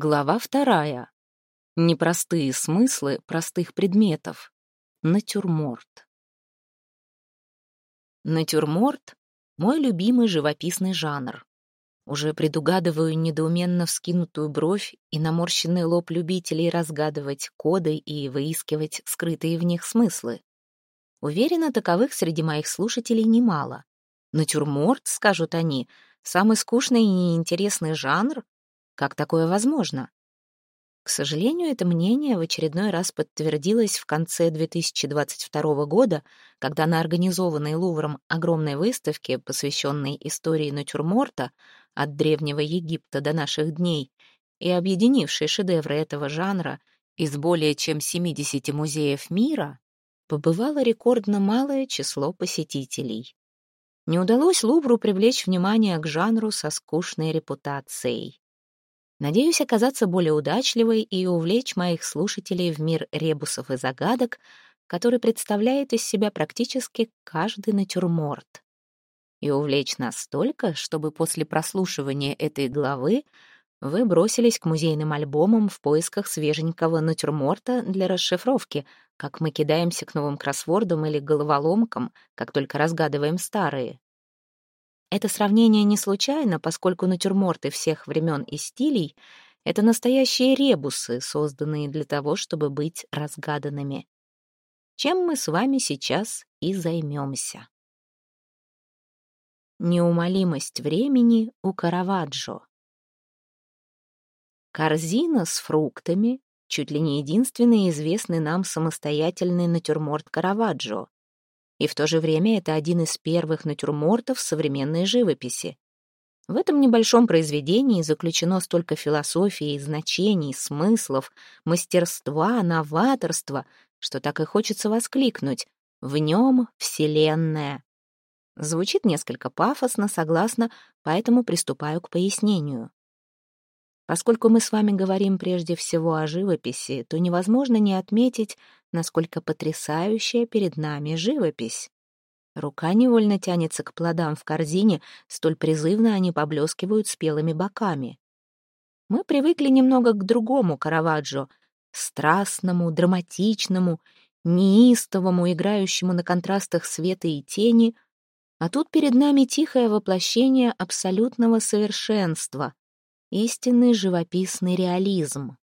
Глава вторая. Непростые смыслы простых предметов. Натюрморт. Натюрморт — мой любимый живописный жанр. Уже предугадываю недоуменно вскинутую бровь и наморщенный лоб любителей разгадывать коды и выискивать скрытые в них смыслы. Уверена, таковых среди моих слушателей немало. Натюрморт, скажут они, самый скучный и неинтересный жанр, как такое возможно? К сожалению, это мнение в очередной раз подтвердилось в конце 2022 года, когда на организованной Лувром огромной выставке, посвященной истории натюрморта от Древнего Египта до наших дней и объединившей шедевры этого жанра из более чем 70 музеев мира, побывало рекордно малое число посетителей. Не удалось Лувру привлечь внимание к жанру со скучной репутацией. Надеюсь оказаться более удачливой и увлечь моих слушателей в мир ребусов и загадок, который представляет из себя практически каждый натюрморт. И увлечь настолько, чтобы после прослушивания этой главы вы бросились к музейным альбомам в поисках свеженького натюрморта для расшифровки, как мы кидаемся к новым кроссвордам или головоломкам, как только разгадываем старые. Это сравнение не случайно, поскольку натюрморты всех времен и стилей — это настоящие ребусы, созданные для того, чтобы быть разгаданными. Чем мы с вами сейчас и займемся. Неумолимость времени у Караваджо. Корзина с фруктами — чуть ли не единственный известный нам самостоятельный натюрморт Караваджо. И в то же время это один из первых натюрмортов современной живописи. В этом небольшом произведении заключено столько философии, значений, смыслов, мастерства, новаторства, что так и хочется воскликнуть «В нем Вселенная». Звучит несколько пафосно, согласно, поэтому приступаю к пояснению. Поскольку мы с вами говорим прежде всего о живописи, то невозможно не отметить, насколько потрясающая перед нами живопись. Рука невольно тянется к плодам в корзине, столь призывно они поблескивают спелыми боками. Мы привыкли немного к другому Караваджо, страстному, драматичному, неистовому, играющему на контрастах света и тени, а тут перед нами тихое воплощение абсолютного совершенства, истинный живописный реализм.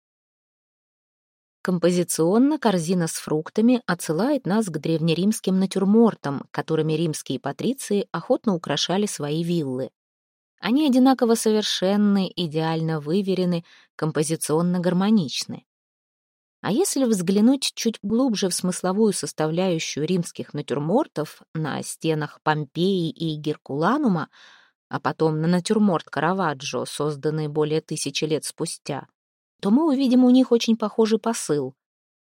Композиционно корзина с фруктами отсылает нас к древнеримским натюрмортам, которыми римские патриции охотно украшали свои виллы. Они одинаково совершенны, идеально выверены, композиционно гармоничны. А если взглянуть чуть глубже в смысловую составляющую римских натюрмортов на стенах Помпеи и Геркуланума, а потом на натюрморт Караваджо, созданный более тысячи лет спустя, то мы увидим у них очень похожий посыл.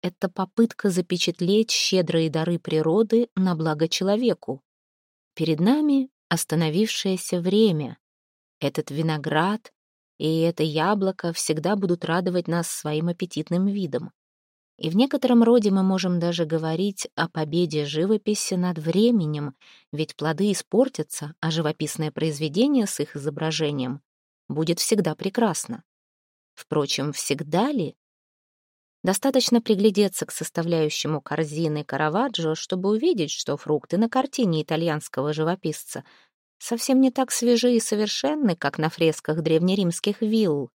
Это попытка запечатлеть щедрые дары природы на благо человеку. Перед нами остановившееся время. Этот виноград и это яблоко всегда будут радовать нас своим аппетитным видом. И в некотором роде мы можем даже говорить о победе живописи над временем, ведь плоды испортятся, а живописное произведение с их изображением будет всегда прекрасно. Впрочем, всегда ли? Достаточно приглядеться к составляющему корзины Караваджо, чтобы увидеть, что фрукты на картине итальянского живописца совсем не так свежи и совершенны, как на фресках древнеримских вилл.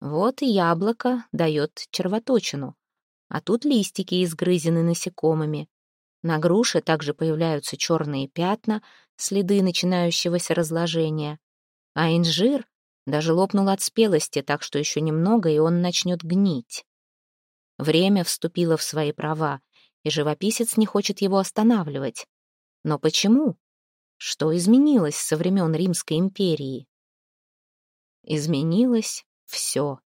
Вот и яблоко дает червоточину, а тут листики изгрызены насекомыми. На груше также появляются черные пятна, следы начинающегося разложения. А инжир даже лопнул от спелости, так что еще немного, и он начнет гнить. Время вступило в свои права, и живописец не хочет его останавливать. Но почему? Что изменилось со времен Римской империи? Изменилось все.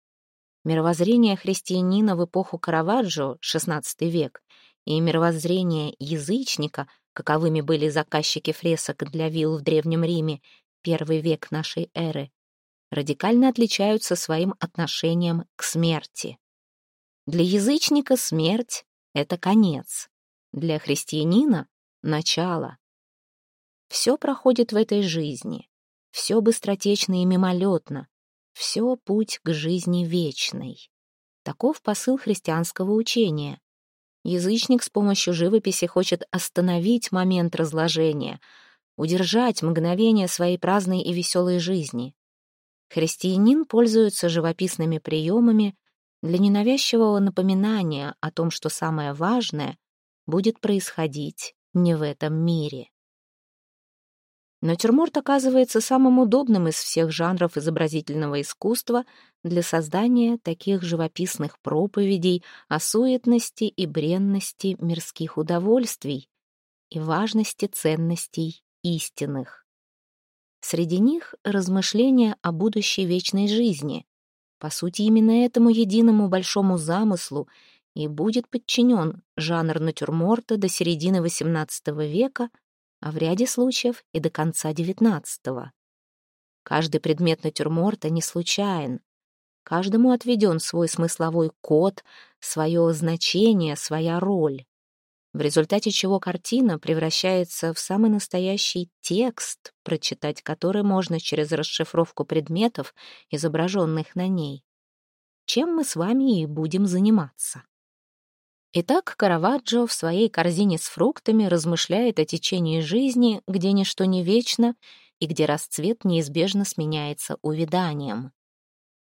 Мировоззрение христианина в эпоху Караваджо, XVI век, и мировоззрение язычника, каковыми были заказчики фресок для вилл в Древнем Риме, первый век нашей эры, радикально отличаются своим отношением к смерти. Для язычника смерть — это конец, для христианина — начало. Все проходит в этой жизни, все быстротечно и мимолетно, все путь к жизни вечной. Таков посыл христианского учения. Язычник с помощью живописи хочет остановить момент разложения, удержать мгновение своей праздной и веселой жизни. Христианин пользуется живописными приемами для ненавязчивого напоминания о том, что самое важное будет происходить не в этом мире. Натюрморт оказывается самым удобным из всех жанров изобразительного искусства для создания таких живописных проповедей о суетности и бренности мирских удовольствий и важности ценностей истинных. Среди них размышления о будущей вечной жизни. По сути, именно этому единому большому замыслу и будет подчинен жанр натюрморта до середины XVIII века — а в ряде случаев и до конца XIX. Каждый предмет натюрморта не случайен. Каждому отведен свой смысловой код, свое значение, своя роль, в результате чего картина превращается в самый настоящий текст, прочитать который можно через расшифровку предметов, изображенных на ней. Чем мы с вами и будем заниматься. Итак, Караваджо в своей корзине с фруктами размышляет о течении жизни, где ничто не вечно и где расцвет неизбежно сменяется увяданием.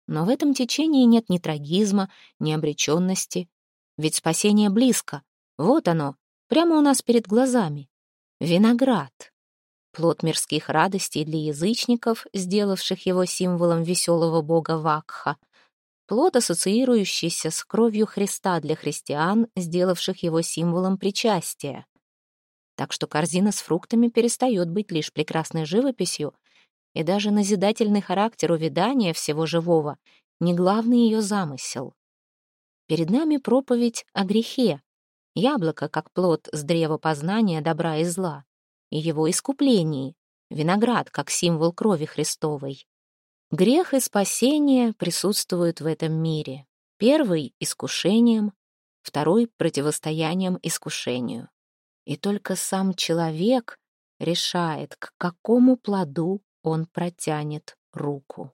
Но в этом течении нет ни трагизма, ни обреченности. Ведь спасение близко. Вот оно, прямо у нас перед глазами. Виноград. Плод мирских радостей для язычников, сделавших его символом веселого бога Вакха — плод, ассоциирующийся с кровью Христа для христиан, сделавших его символом причастия. Так что корзина с фруктами перестает быть лишь прекрасной живописью, и даже назидательный характер увядания всего живого — не главный ее замысел. Перед нами проповедь о грехе, яблоко как плод с древа познания добра и зла, и его искуплении, виноград как символ крови Христовой. Грех и спасение присутствуют в этом мире. Первый — искушением, второй — противостоянием искушению. И только сам человек решает, к какому плоду он протянет руку.